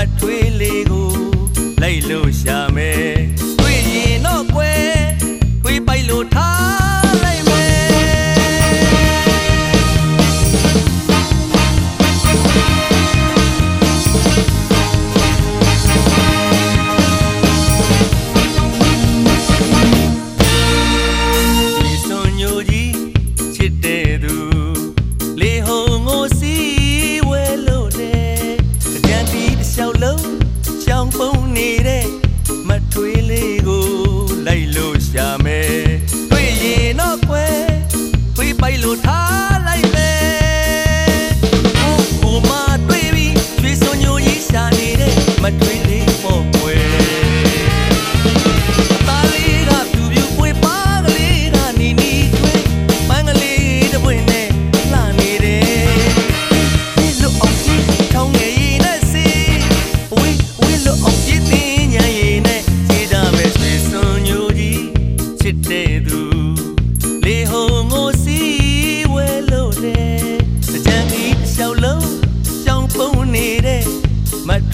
မထွေးလေးကိုလိုက်လို့ရှာမယ် ပိုက်လို့ထားလိုက်မယ်ကိုကိုမတွေ့ပြီးရွှေစုံညိုကြီးရှာနေတဲ့မတွေ့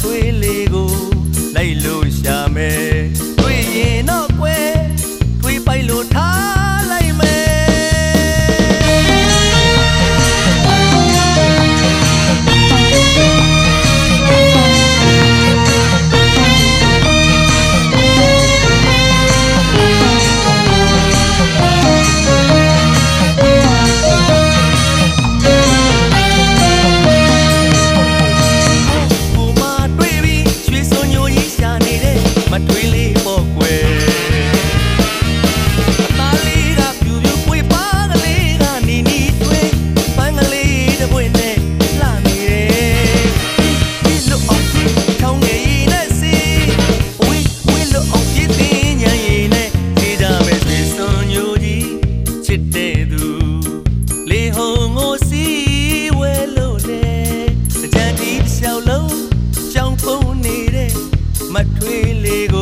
ထွေးလေးကိုလိုက်လို့ရှာမယ် စ်တဲ့သူလေဟုံကိုစီဝဲလို့လေအကြံဒီလျှောက်လုံးကြောင်ဖုံးနေတဲ့မထွေးလေး